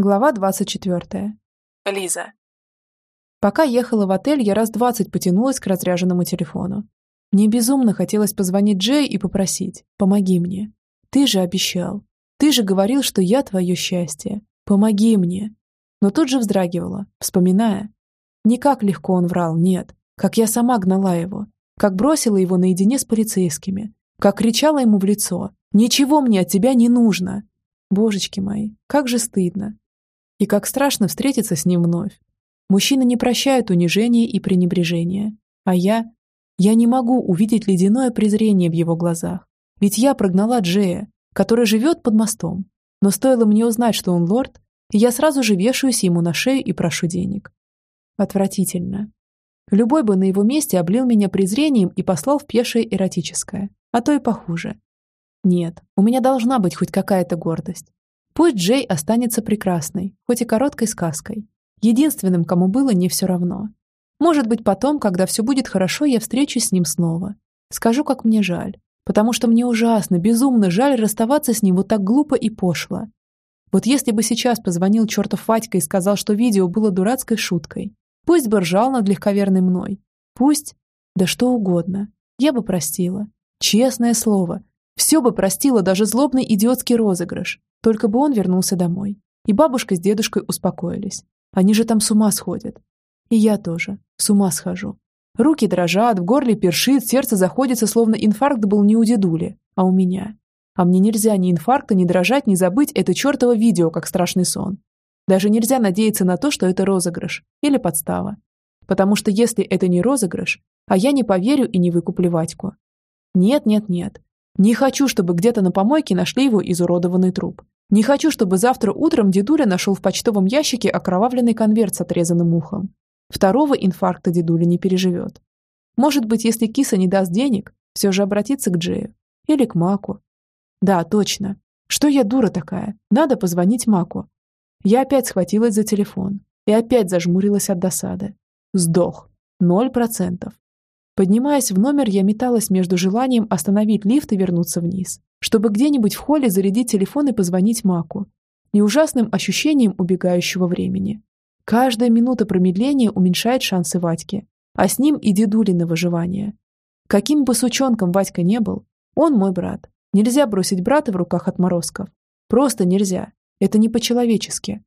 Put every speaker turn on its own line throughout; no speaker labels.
Глава 24.
Лиза.
Пока ехала в отель, я раз двадцать потянулась к разряженному телефону. Мне безумно хотелось позвонить Джей и попросить «Помоги мне». Ты же обещал. Ты же говорил, что я твое счастье. Помоги мне. Но тут же вздрагивала, вспоминая. Не как легко он врал, нет. Как я сама гнала его. Как бросила его наедине с полицейскими. Как кричала ему в лицо. «Ничего мне от тебя не нужно!» Божечки мои, как же стыдно. И как страшно встретиться с ним вновь. Мужчины не прощают унижения и пренебрежения. А я... Я не могу увидеть ледяное презрение в его глазах. Ведь я прогнала Джея, который живет под мостом. Но стоило мне узнать, что он лорд, я сразу же вешаюсь ему на шею и прошу денег. Отвратительно. Любой бы на его месте облил меня презрением и послал в пешее эротическое, а то и похуже. Нет, у меня должна быть хоть какая-то гордость. Пусть Джей останется прекрасной, хоть и короткой сказкой. Единственным, кому было не все равно. Может быть, потом, когда все будет хорошо, я встречусь с ним снова. Скажу, как мне жаль. Потому что мне ужасно, безумно жаль расставаться с ним вот так глупо и пошло. Вот если бы сейчас позвонил чертов Вадька и сказал, что видео было дурацкой шуткой, пусть бы ржал над легковерной мной, пусть, да что угодно, я бы простила. Честное слово, все бы простила даже злобный идиотский розыгрыш, только бы он вернулся домой. И бабушка с дедушкой успокоились. Они же там с ума сходят. И я тоже с ума схожу. Руки дрожат, в горле першит, сердце заходится, словно инфаркт был не у дедули, а у меня. А мне нельзя ни инфаркта, ни дрожать, ни забыть это чертово видео, как страшный сон. Даже нельзя надеяться на то, что это розыгрыш или подстава. Потому что если это не розыгрыш, а я не поверю и не выкуплю Вадьку. Нет, нет, нет. Не хочу, чтобы где-то на помойке нашли его изуродованный труп. Не хочу, чтобы завтра утром дедуля нашел в почтовом ящике окровавленный конверт с отрезанным ухом. Второго инфаркта дедуля не переживет. Может быть, если киса не даст денег, все же обратиться к Джею. Или к Маку. Да, точно. Что я дура такая? Надо позвонить Маку. Я опять схватилась за телефон и опять зажмурилась от досады. Сдох. Ноль процентов. Поднимаясь в номер, я металась между желанием остановить лифт и вернуться вниз, чтобы где-нибудь в холле зарядить телефон и позвонить Маку, и ужасным ощущением убегающего времени. Каждая минута промедления уменьшает шансы Вадьки, а с ним и дедули на выживание. Каким бы сучонком Вадька не был, он мой брат. Нельзя бросить брата в руках отморозков. Просто нельзя. Это не по-человечески.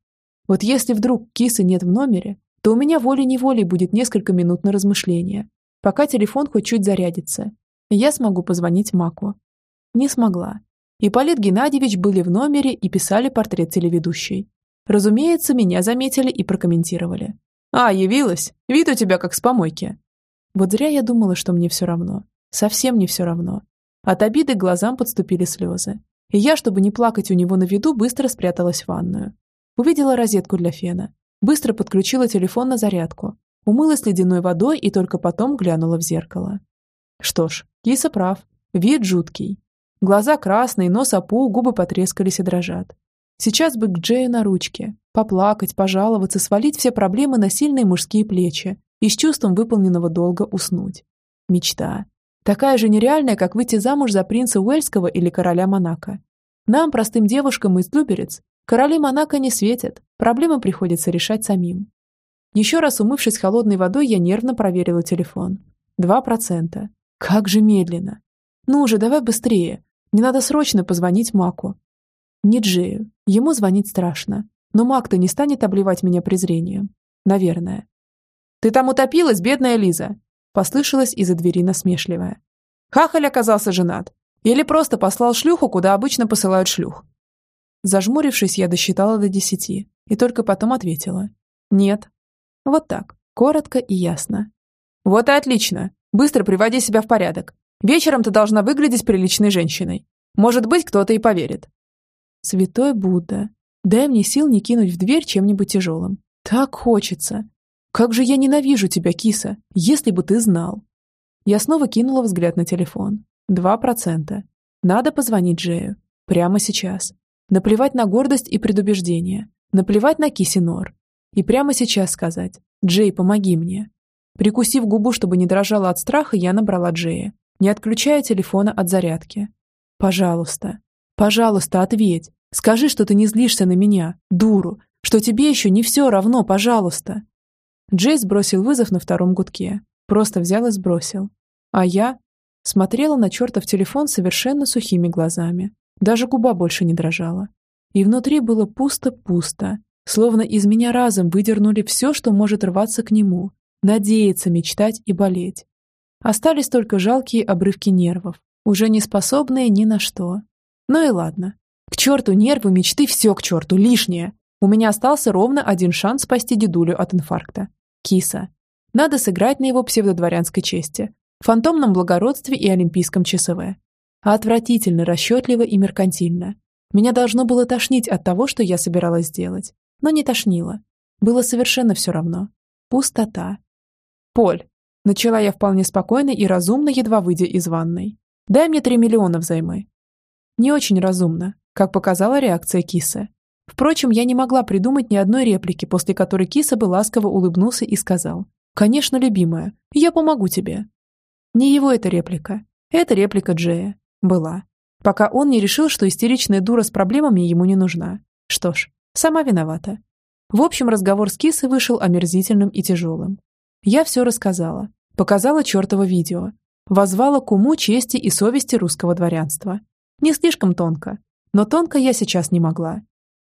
Вот если вдруг кисы нет в номере, то у меня волей-неволей будет несколько минут на размышление, пока телефон хоть чуть зарядится, я смогу позвонить Маку. Не смогла. Ипполит Геннадьевич были в номере и писали портрет телеведущей. Разумеется, меня заметили и прокомментировали. «А, явилась? Вид у тебя как с помойки». Вот зря я думала, что мне все равно. Совсем не все равно. От обиды глазам подступили слезы. И я, чтобы не плакать у него на виду, быстро спряталась в ванную. Увидела розетку для фена. Быстро подключила телефон на зарядку умылась ледяной водой и только потом глянула в зеркало. Что ж, киса прав. Вид жуткий. Глаза красные, нос опух, губы потрескались и дрожат. Сейчас бы к Джею на ручке. Поплакать, пожаловаться, свалить все проблемы на сильные мужские плечи и с чувством выполненного долга уснуть. Мечта. Такая же нереальная, как выйти замуж за принца Уэльского или короля Монако. Нам, простым девушкам из Люберец, короли Монако не светят, проблемы приходится решать самим. Еще раз умывшись холодной водой, я нервно проверила телефон. Два процента. Как же медленно. Ну уже, давай быстрее. Мне надо срочно позвонить Маку. Не Джею. Ему звонить страшно. Но Мак-то не станет обливать меня презрением. Наверное. «Ты там утопилась, бедная Лиза?» Послышалась из-за двери насмешливая. «Хахаль оказался женат. Или просто послал шлюху, куда обычно посылают шлюх?» Зажмурившись, я досчитала до десяти и только потом ответила. «Нет, вот так, коротко и ясно. Вот и отлично. Быстро приводи себя в порядок. Вечером ты должна выглядеть приличной женщиной. Может быть, кто-то и поверит. Святой Будда, дай мне сил не кинуть в дверь чем-нибудь тяжелым. Так хочется. Как же я ненавижу тебя, киса, если бы ты знал. Я снова кинула взгляд на телефон. Два процента. Надо позвонить Джею. Прямо сейчас. Наплевать на гордость и предубеждение. Наплевать на киси Нор. И прямо сейчас сказать «Джей, помоги мне». Прикусив губу, чтобы не дрожала от страха, я набрала Джея, не отключая телефона от зарядки. «Пожалуйста, пожалуйста, ответь. Скажи, что ты не злишься на меня, дуру, что тебе еще не все равно, пожалуйста. Джейс бросил вызов на втором гудке. Просто взял и сбросил. А я смотрела на чертов телефон совершенно сухими глазами. Даже губа больше не дрожала. И внутри было пусто-пусто, словно из меня разом выдернули все, что может рваться к нему, надеяться, мечтать и болеть. Остались только жалкие обрывки нервов, уже не способные ни на что. Ну и ладно. К черту нервы, мечты, все к черту, лишнее. У меня остался ровно один шанс спасти дедулю от инфаркта. Киса. Надо сыграть на его псевдодворянской чести, фантомном благородстве и олимпийском ЧСВ. Отвратительно, расчетливо и меркантильно. Меня должно было тошнить от того, что я собиралась сделать. Но не тошнило. Было совершенно все равно. Пустота. «Поль», — начала я вполне спокойно и разумно, едва выйдя из ванной. «Дай мне три миллиона взаймы». Не очень разумно, как показала реакция Кисы. Впрочем, я не могла придумать ни одной реплики, после которой Киса бы ласково улыбнулся и сказал «Конечно, любимая, я помогу тебе». Не его эта реплика. Это реплика Джея. Была. Пока он не решил, что истеричная дура с проблемами ему не нужна. Что ж, сама виновата. В общем, разговор с Кисой вышел омерзительным и тяжелым. Я все рассказала. Показала чертово видео. Возвала к уму чести и совести русского дворянства. Не слишком тонко. Но тонко я сейчас не могла.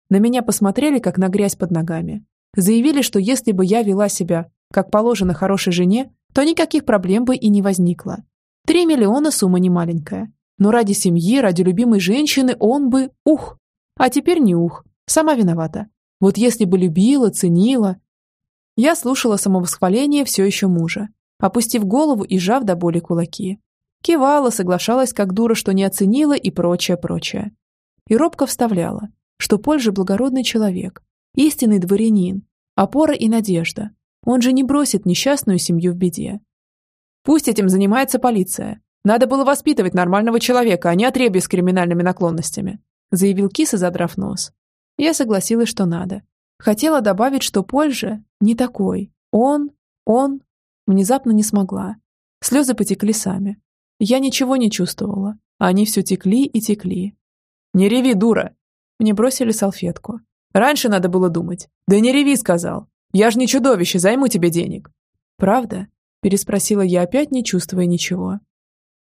На меня посмотрели, как на грязь под ногами. Заявили, что если бы я вела себя, как положено хорошей жене, то никаких проблем бы и не возникло. Три миллиона сумма не маленькая. Но ради семьи, ради любимой женщины он бы... Ух! А теперь не ух. Сама виновата. Вот если бы любила, ценила... Я слушала самовосхваление все еще мужа, опустив голову и жав до боли кулаки. Кивала, соглашалась как дура, что не оценила и прочее, прочее. И робко вставляла, что Поль же благородный человек, истинный дворянин, опора и надежда. Он же не бросит несчастную семью в беде. Пусть этим занимается полиция, надо было воспитывать нормального человека, а не отребья с криминальными наклонностями», заявил Киса, задрав нос. Я согласилась, что надо. Хотела добавить, что Поль же не такой. Он, он... Внезапно не смогла. Слезы потекли сами. Я ничего не чувствовала. Они все текли и текли. «Не реви, дура!» Мне бросили салфетку. «Раньше надо было думать». «Да не реви», сказал. «Я ж не чудовище, займу тебе денег». «Правда?» Переспросила я опять, не чувствуя ничего.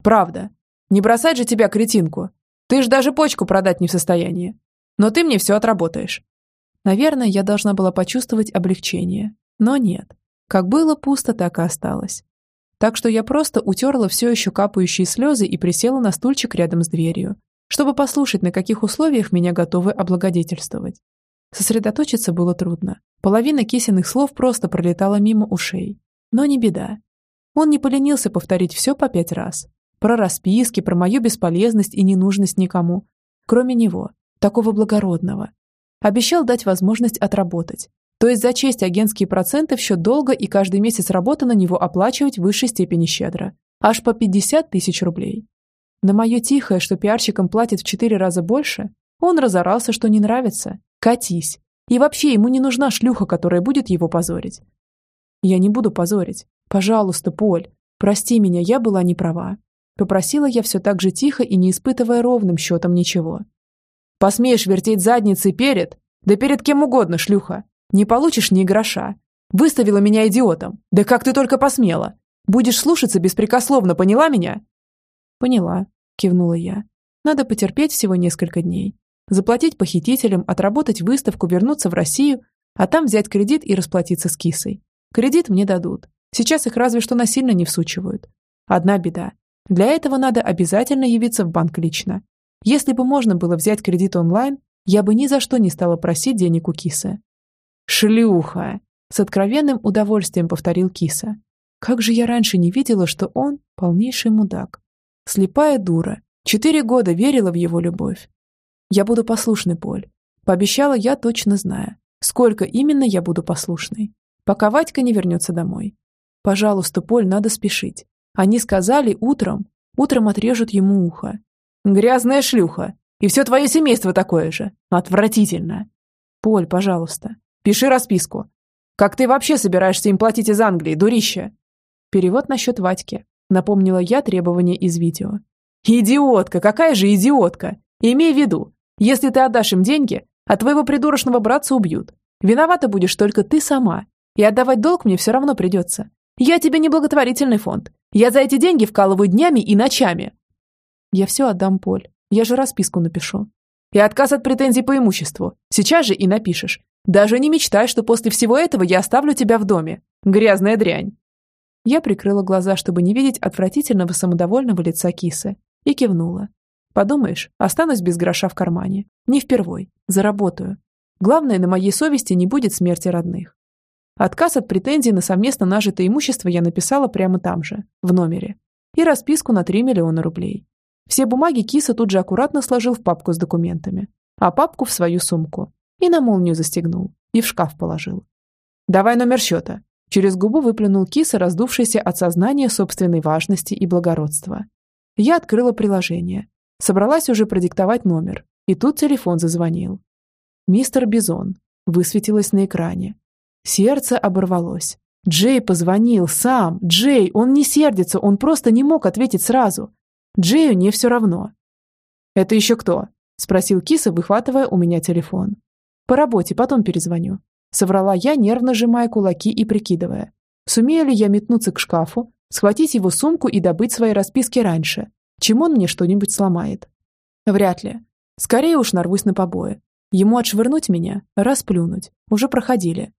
Правда. Не бросать же тебя, кретинку. Ты ж даже почку продать не в состоянии. Но ты мне все отработаешь. Наверное, я должна была почувствовать облегчение. Но нет. Как было пусто, так и осталось. Так что я просто утерла все еще капающие слезы и присела на стульчик рядом с дверью, чтобы послушать, на каких условиях меня готовы облагодетельствовать. Сосредоточиться было трудно. Половина кисиных слов просто пролетала мимо ушей. Но не беда. Он не поленился повторить все по пять раз, про расписки, про мою бесполезность и ненужность никому, кроме него, такого благородного. Обещал дать возможность отработать, то есть зачесть агентские проценты в счет долга и каждый месяц работы на него оплачивать в высшей степени щедро, аж по 50 тысяч рублей. На мое тихое, что пиарщикам платит в четыре раза больше, он разорался, что не нравится. Катись. И вообще ему не нужна шлюха, которая будет его позорить. Я не буду позорить. Пожалуйста, Поль, прости меня, я была не права. Попросила я все так же тихо и не испытывая ровным счетом ничего. «Посмеешь вертеть задницей перед? Да перед кем угодно, шлюха. Не получишь ни гроша. Выставила меня идиотом. Да как ты только посмела? Будешь слушаться беспрекословно, поняла меня?» «Поняла», – кивнула я. «Надо потерпеть всего несколько дней. Заплатить похитителям, отработать выставку, вернуться в Россию, а там взять кредит и расплатиться с кисой. Кредит мне дадут. Сейчас их разве что насильно не всучивают. Одна беда. Для этого надо обязательно явиться в банк лично. Если бы можно было взять кредит онлайн, я бы ни за что не стала просить денег у Кисы. «Шлюха!» – с откровенным удовольствием повторил Киса. «Как же я раньше не видела, что он полнейший мудак. Слепая дура. Четыре года верила в его любовь. Я буду послушной, Поль. Пообещала я, точно зная, сколько именно я буду послушной, пока Вадька не вернется домой. Пожалуйста, Поль, надо спешить. Они сказали утром, утром отрежут ему ухо. Грязная шлюха. И все твое семейство такое же. Отвратительно. Поль, пожалуйста, пиши расписку. Как ты вообще собираешься им платить из Англии, дурище? Перевод на счет Вадьки. Напомнила я требования из видео. Идиотка, какая же идиотка. Имей в виду, если ты отдашь им деньги, а твоего придурочного братца убьют. Виновата будешь только ты сама. И отдавать долг мне все равно придется. Я тебе не благотворительный фонд. Я за эти деньги вкалываю днями и ночами. Я все отдам, Поль. Я же расписку напишу. И отказ от претензий по имуществу. Сейчас же и напишешь. Даже не мечтай, что после всего этого я оставлю тебя в доме. Грязная дрянь. Я прикрыла глаза, чтобы не видеть отвратительного самодовольного лица кисы, и кивнула. Подумаешь, останусь без гроша в кармане. Не впервой. Заработаю. Главное, на моей совести не будет смерти родных. Отказ от претензий на совместно нажитое имущество я написала прямо там же, в номере. И расписку на 3 миллиона рублей. Все бумаги киса тут же аккуратно сложил в папку с документами, а папку в свою сумку. И на молнию застегнул, и в шкаф положил. «Давай номер счета», Через губу выплюнул киса, раздувшийся от сознания собственной важности и благородства. Я открыла приложение. Собралась уже продиктовать номер. И тут телефон зазвонил. «Мистер Бизон», высветилось на экране. Сердце оборвалось. Джей позвонил сам. Джей, он не сердится, он просто не мог ответить сразу. Джею не все равно. «Это еще кто?» – спросил киса, выхватывая у меня телефон. «По работе, потом перезвоню». Соврала я, нервно сжимая кулаки и прикидывая. Сумею ли я метнуться к шкафу, схватить его сумку и добыть свои расписки раньше, чем он мне что-нибудь сломает? Вряд ли. Скорее уж нарвусь на побои. Ему отшвырнуть меня, расплюнуть. Уже проходили.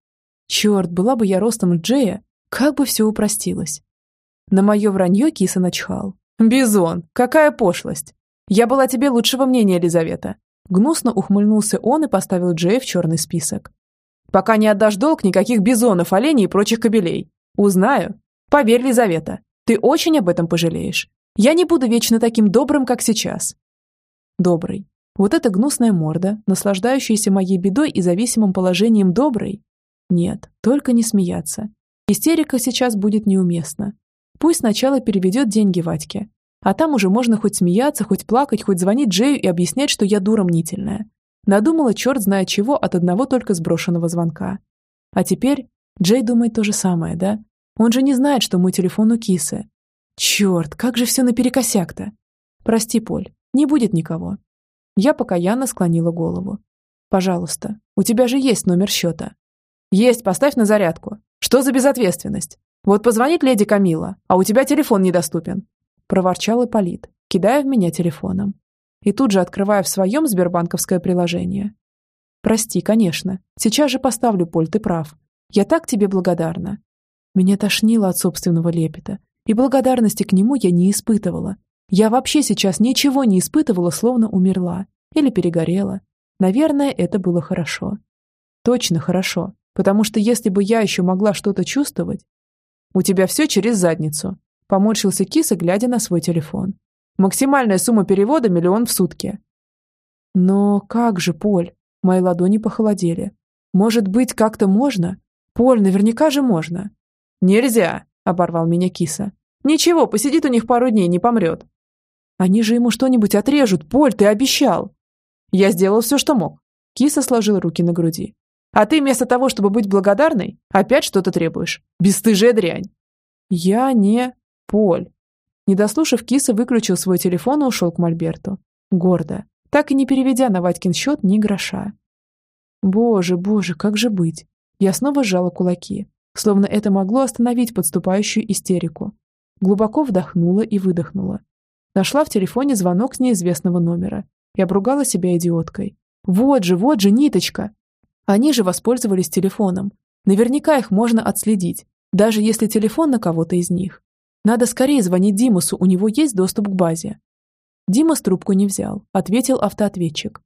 Черт, была бы я ростом Джея, как бы все упростилось. На мое вранье киса начхал. «Бизон, какая пошлость! Я была тебе лучшего мнения, Елизавета!» Гнусно ухмыльнулся он и поставил Джея в черный список. Пока не отдашь долг никаких бизонов, оленей и прочих кобелей. Узнаю. Поверь, Лизавета, ты очень об этом пожалеешь. Я не буду вечно таким добрым, как сейчас. Добрый. Вот эта гнусная морда, наслаждающаяся моей бедой и зависимым положением доброй? Нет, только не смеяться. Истерика сейчас будет неуместна. Пусть сначала переведет деньги Вадьке. А там уже можно хоть смеяться, хоть плакать, хоть звонить Джею и объяснять, что я дура мнительная. Надумала черт знает чего от одного только сброшенного звонка. А теперь Джей думает то же самое, да? Он же не знает, что мой телефон у кисы. Черт, как же все наперекосяк-то. Прости, Поль, не будет никого. Я покаянно склонила голову. Пожалуйста, у тебя же есть номер счета. Есть, поставь на зарядку. Что за безответственность? Вот позвонит леди Камила, а у тебя телефон недоступен. Проворчал Ипполит, кидая в меня телефоном и тут же открывая в своем сбербанковское приложение. «Прости, конечно. Сейчас же поставлю, Поль, ты прав. Я так тебе благодарна». Меня тошнило от собственного лепета, и благодарности к нему я не испытывала. Я вообще сейчас ничего не испытывала, словно умерла. Или перегорела. Наверное, это было хорошо. Точно хорошо, потому что если бы я еще могла что-то чувствовать... «У тебя все через задницу», — поморщился киса, глядя на свой телефон. Максимальная сумма перевода – миллион в сутки. Но как же, Поль? Мои ладони похолодели. Может быть, как-то можно? Поль, наверняка же можно. Нельзя, оборвал меня киса. Ничего, посидит у них пару дней, не помрет. Они же ему что-нибудь отрежут, Поль, ты обещал. Я сделал все, что мог. Киса сложил руки на груди. А ты вместо того, чтобы быть благодарной, опять что-то требуешь. Бесстыжая дрянь. Я не... Поль, не дослушав киса, выключил свой телефон и ушел к Мольберту. Гордо, так и не переведя на Вадькин счет ни гроша. Боже, боже, как же быть? Я снова сжала кулаки, словно это могло остановить подступающую истерику. Глубоко вдохнула и выдохнула. Нашла в телефоне звонок с неизвестного номера и обругала себя идиоткой. Вот же, вот же ниточка! Они же воспользовались телефоном. Наверняка их можно отследить, даже если телефон на кого-то из них. Надо скорее звонить Димусу, у него есть доступ к базе. Димас трубку не взял, ответил автоответчик.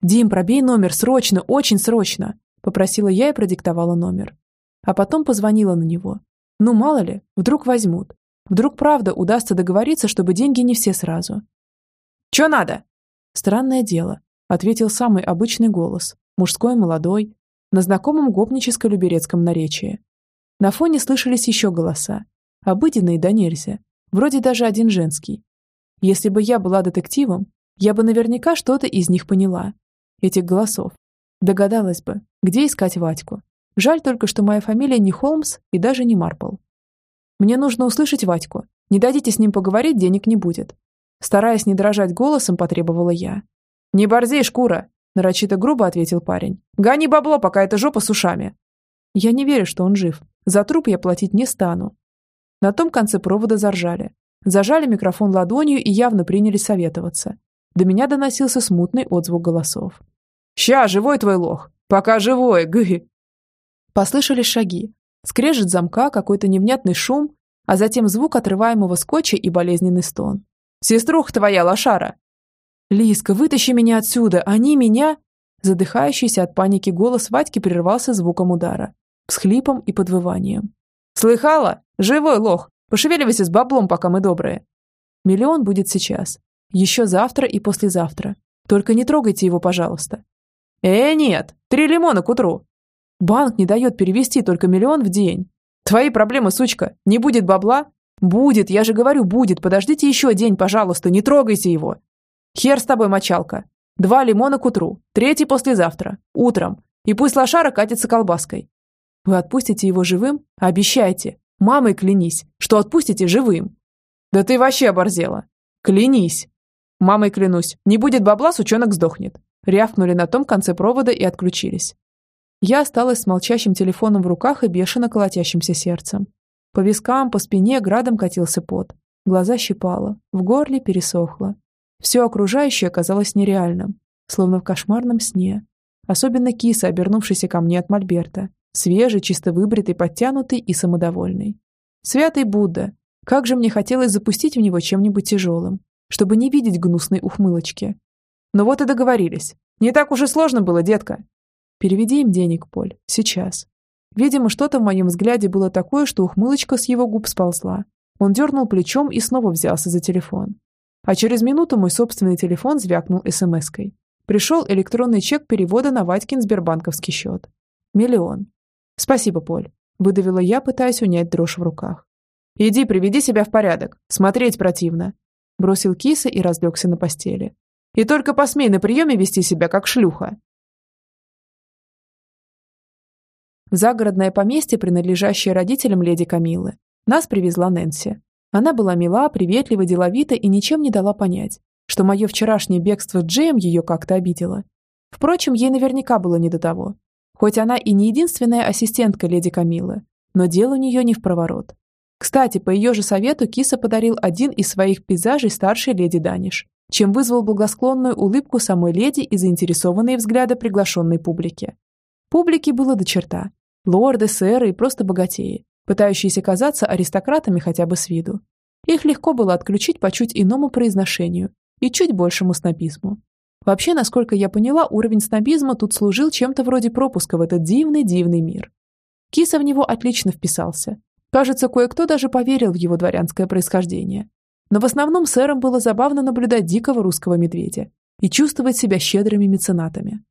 «Дим, пробей номер, срочно, очень срочно!» Попросила я и продиктовала номер. А потом позвонила на него. Ну, мало ли, вдруг возьмут. Вдруг правда удастся договориться, чтобы деньги не все сразу. «Чё надо?» «Странное дело», — ответил самый обычный голос, мужской, молодой, на знакомом гопническо-люберецком наречии. На фоне слышались еще голоса, Обыденные да нельзя. Вроде даже один женский. Если бы я была детективом, я бы наверняка что-то из них поняла. Этих голосов. Догадалась бы, где искать Вадьку. Жаль только, что моя фамилия не Холмс и даже не Марпл. Мне нужно услышать Вадьку. Не дадите с ним поговорить, денег не будет. Стараясь не дрожать голосом, потребовала я. «Не борзей, шкура! Нарочито грубо ответил парень. «Гони бабло, пока эта жопа с ушами». Я не верю, что он жив. За труп я платить не стану. На том конце провода заржали. Зажали микрофон ладонью и явно принялись советоваться. До меня доносился смутный отзвук голосов. «Ща, живой твой лох! Пока живой, гы!» Послышались шаги. Скрежет замка, какой-то невнятный шум, а затем звук отрываемого скотча и болезненный стон. «Сеструха твоя, лошара!» «Лиска, вытащи меня отсюда! Они меня...» Задыхающийся от паники голос Вадьки прервался звуком удара, всхлипом и подвыванием. «Слыхала? Живой лох! Пошевеливайся с баблом, пока мы добрые!» Миллион будет сейчас. Еще завтра и послезавтра. Только не трогайте его, пожалуйста. «Э, нет! Три лимона к утру!» Банк не дает перевести только миллион в день. Твои проблемы, сучка. Не будет бабла? Будет, я же говорю, будет. Подождите еще день, пожалуйста, не трогайте его. Хер с тобой, мочалка. Два лимона к утру, третий послезавтра, утром. И пусть лошара катится колбаской. Вы отпустите его живым? Обещайте. Мамой клянись, что отпустите живым. Да ты вообще оборзела. Клянись. Мамой клянусь, не будет бабла, сучонок сдохнет. Рявкнули на том конце провода и отключились. Я осталась с молчащим телефоном в руках и бешено колотящимся сердцем. По вискам, по спине градом катился пот. Глаза щипало, в горле пересохло. Все окружающее казалось нереальным, словно в кошмарном сне. Особенно киса, обернувшийся ко мне от Мольберта. Свежий, чисто выбритый, подтянутый и самодовольный. Святый Будда. Как же мне хотелось запустить в него чем-нибудь тяжелым, чтобы не видеть гнусной ухмылочки. Но вот и договорились. Не так уж и сложно было, детка. Переведи им денег, Поль, сейчас. Видимо, что-то в моем взгляде было такое, что ухмылочка с его губ сползла. Он дернул плечом и снова взялся за телефон. А через минуту мой собственный телефон звякнул смс-кой. Пришел электронный чек перевода на Вадькин сбербанковский счет. Миллион. Спасибо, Поль. Выдавила я, пытаясь унять дрожь в руках. «Иди, приведи себя в порядок. Смотреть противно». Бросил киса и разлегся на постели. «И только посмей на приеме вести себя, как шлюха». В загородное поместье, принадлежащее родителям леди Камилы, нас привезла Нэнси. Она была мила, приветлива, деловита и ничем не дала понять, что мое вчерашнее бегство Джейм ее как-то обидело. Впрочем, ей наверняка было не до того. Хоть она и не единственная ассистентка леди Камилы, но дело у нее не в проворот. Кстати, по ее же совету Киса подарил один из своих пейзажей старшей леди Даниш, чем вызвал благосклонную улыбку самой леди и заинтересованные взгляды приглашенной публики. Публики было до черта. Лорды, сэры и просто богатеи, пытающиеся казаться аристократами хотя бы с виду. Их легко было отключить по чуть иному произношению и чуть большему снобизму. Вообще, насколько я поняла, уровень снобизма тут служил чем-то вроде пропуска в этот дивный-дивный мир. Киса в него отлично вписался. Кажется, кое-кто даже поверил в его дворянское происхождение. Но в основном сэрам было забавно наблюдать дикого русского медведя и чувствовать себя щедрыми меценатами.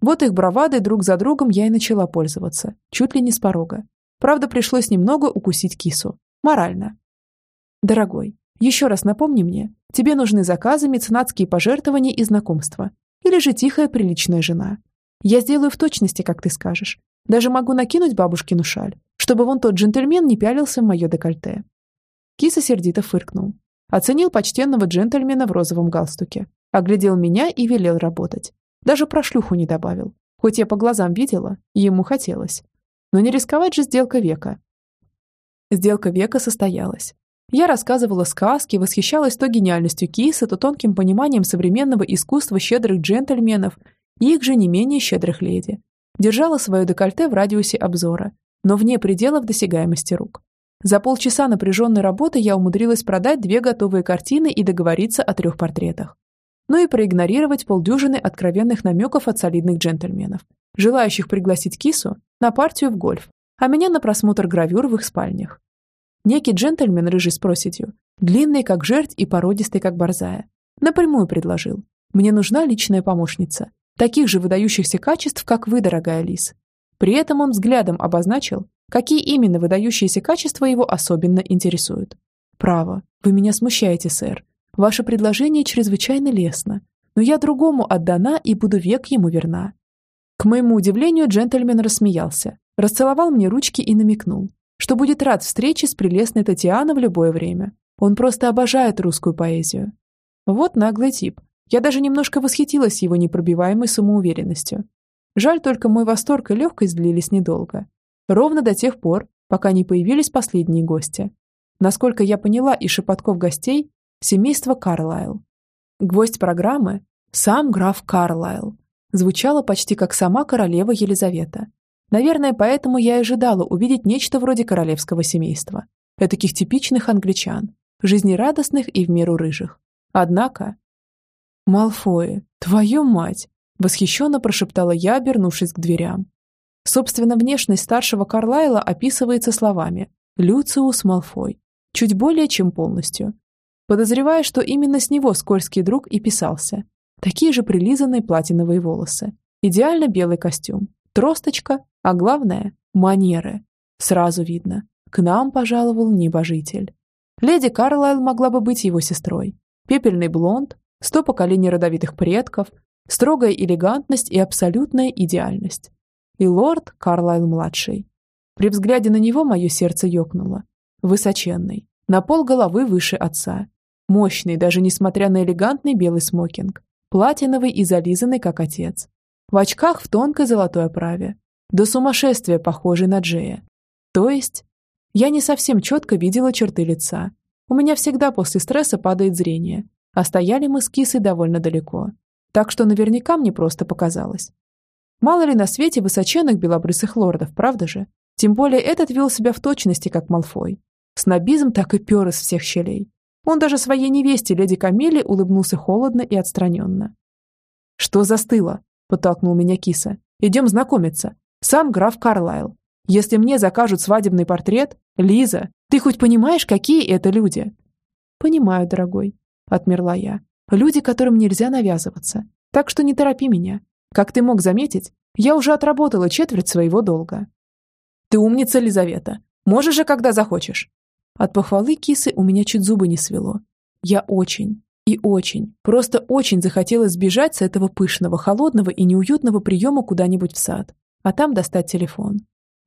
Вот их бравадой друг за другом я и начала пользоваться, чуть ли не с порога. Правда, пришлось немного укусить кису. Морально. Дорогой, еще раз напомни мне, тебе нужны заказы, меценатские пожертвования и знакомства. Или же тихая приличная жена. Я сделаю в точности, как ты скажешь. Даже могу накинуть бабушкину шаль, чтобы вон тот джентльмен не пялился в мое декольте. Киса сердито фыркнул. Оценил почтенного джентльмена в розовом галстуке. Оглядел меня и велел работать. Даже про шлюху не добавил. Хоть я по глазам видела, ему хотелось. Но не рисковать же сделка века. Сделка века состоялась. Я рассказывала сказки, восхищалась то гениальностью Киса, то тонким пониманием современного искусства щедрых джентльменов и их же не менее щедрых леди. Держала свое декольте в радиусе обзора, но вне пределов досягаемости рук. За полчаса напряженной работы я умудрилась продать две готовые картины и договориться о трех портретах но и проигнорировать полдюжины откровенных намеков от солидных джентльменов, желающих пригласить кису на партию в гольф, а меня на просмотр гравюр в их спальнях. Некий джентльмен рыжий с проседью, длинный как жерть и породистый как борзая, напрямую предложил. Мне нужна личная помощница, таких же выдающихся качеств, как вы, дорогая Лис. При этом он взглядом обозначил, какие именно выдающиеся качества его особенно интересуют. «Право, вы меня смущаете, сэр. Ваше предложение чрезвычайно лестно, но я другому отдана и буду век ему верна». К моему удивлению, джентльмен рассмеялся, расцеловал мне ручки и намекнул, что будет рад встрече с прелестной Татьяной в любое время. Он просто обожает русскую поэзию. Вот наглый тип. Я даже немножко восхитилась его непробиваемой самоуверенностью. Жаль только мой восторг и легкость длились недолго. Ровно до тех пор, пока не появились последние гости. Насколько я поняла из шепотков гостей, семейство Карлайл. Гвоздь программы – сам граф Карлайл. Звучало почти как сама королева Елизавета. Наверное, поэтому я и ожидала увидеть нечто вроде королевского семейства. Этаких типичных англичан, жизнерадостных и в меру рыжих. Однако... «Малфои, твою мать!» – восхищенно прошептала я, обернувшись к дверям. Собственно, внешность старшего Карлайла описывается словами «Люциус Малфой», чуть более чем полностью. Подозревая, что именно с него скользкий друг и писался. Такие же прилизанные платиновые волосы, идеально белый костюм, тросточка, а главное – манеры. Сразу видно, к нам пожаловал небожитель. Леди Карлайл могла бы быть его сестрой. Пепельный блонд, сто поколений родовитых предков, строгая элегантность и абсолютная идеальность и лорд Карлайл-младший. При взгляде на него мое сердце ёкнуло. Высоченный, на пол головы выше отца. Мощный, даже несмотря на элегантный белый смокинг. Платиновый и зализанный, как отец. В очках в тонкой золотой оправе. До сумасшествия похожий на Джея. То есть, я не совсем четко видела черты лица. У меня всегда после стресса падает зрение, а стояли мы с кисой довольно далеко. Так что наверняка мне просто показалось. Мало ли на свете высоченных белобрысых лордов, правда же? Тем более этот вел себя в точности, как Малфой. Снобизм так и пер из всех щелей. Он даже своей невесте, леди Камиле, улыбнулся холодно и отстраненно. «Что застыло?» – подтолкнул меня киса. «Идем знакомиться. Сам граф Карлайл. Если мне закажут свадебный портрет, Лиза, ты хоть понимаешь, какие это люди?» «Понимаю, дорогой», – отмерла я. «Люди, которым нельзя навязываться. Так что не торопи меня. Как ты мог заметить, я уже отработала четверть своего долга. Ты умница, Лизавета. Можешь же, когда захочешь. От похвалы кисы у меня чуть зубы не свело. Я очень и очень, просто очень захотелось сбежать с этого пышного, холодного и неуютного приема куда-нибудь в сад, а там достать телефон.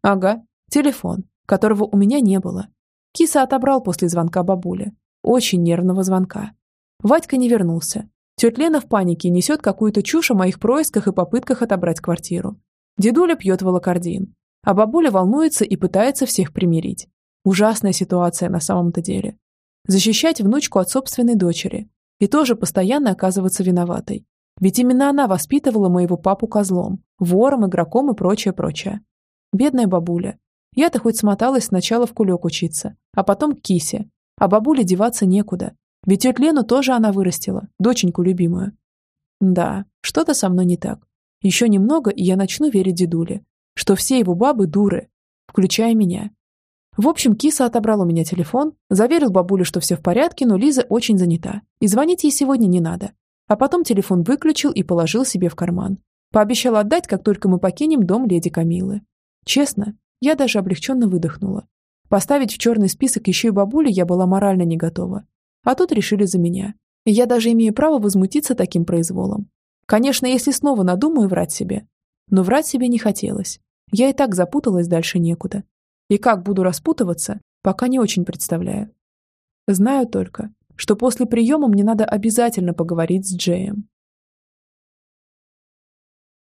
Ага, телефон, которого у меня не было. Киса отобрал после звонка бабули. Очень нервного звонка. Вадька не вернулся, Тетя Лена в панике несет какую-то чушь о моих происках и попытках отобрать квартиру. Дедуля пьет волокордин, а бабуля волнуется и пытается всех примирить. Ужасная ситуация на самом-то деле. Защищать внучку от собственной дочери и тоже постоянно оказываться виноватой. Ведь именно она воспитывала моего папу козлом, вором, игроком и прочее-прочее. Бедная бабуля. Я-то хоть смоталась сначала в кулек учиться, а потом к кисе, а бабуле деваться некуда. Ведь тетю Лену тоже она вырастила, доченьку любимую. Да, что-то со мной не так. Еще немного, и я начну верить дедуле, что все его бабы дуры, включая меня. В общем, киса отобрал у меня телефон, заверил бабуле, что все в порядке, но Лиза очень занята, и звонить ей сегодня не надо. А потом телефон выключил и положил себе в карман. Пообещал отдать, как только мы покинем дом леди Камилы. Честно, я даже облегченно выдохнула. Поставить в черный список еще и бабули я была морально не готова. А тут решили за меня. Я даже имею право возмутиться таким произволом. Конечно, если снова надумаю врать себе. Но врать себе не хотелось. Я и так запуталась дальше некуда. И как буду распутываться, пока не очень представляю. Знаю только, что после приема мне надо обязательно поговорить с Джеем.